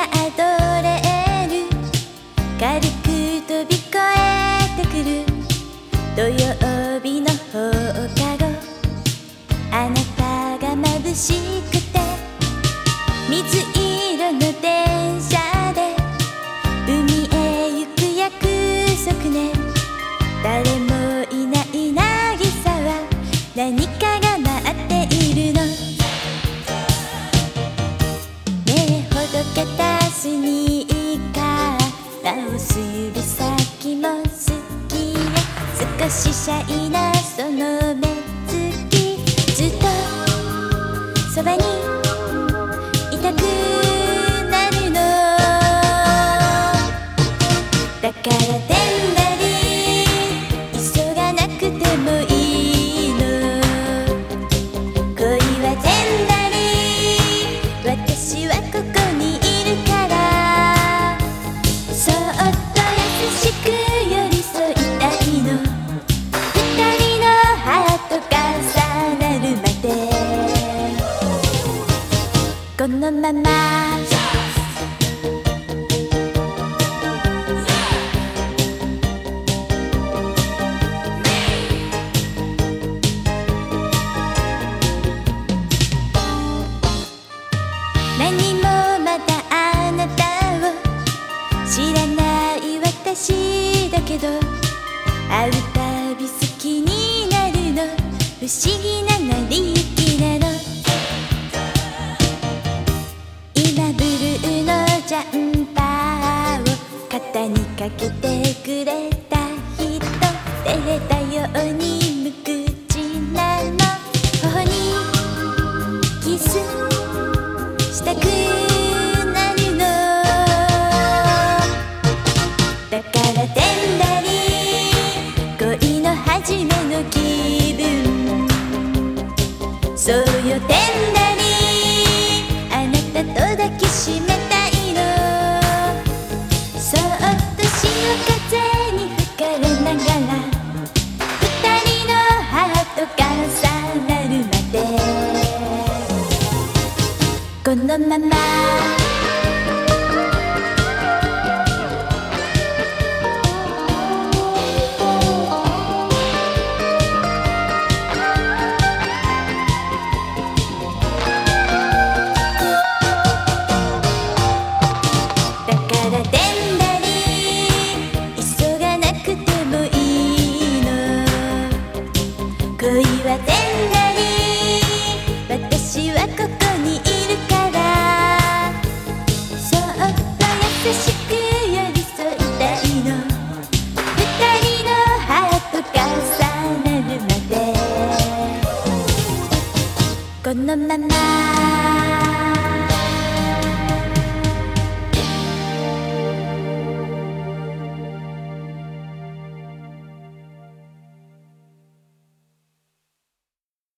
が踊れる軽く飛び越えてくる土曜少しシャイなその目つきずっとそばにいたくなるのだからでこのまま。何もまだあなたを知らない私だけど会うたび好きになるの。不思議な成り。初めの気分そうよでんだりあなたと抱きしめたいのそっと潮風に吹かれながら二人のハートが重なるまでこのまま恋はでんだり私はここにいるからそっと優しく寄り添いたいの二人のハートが重なるまでこのまま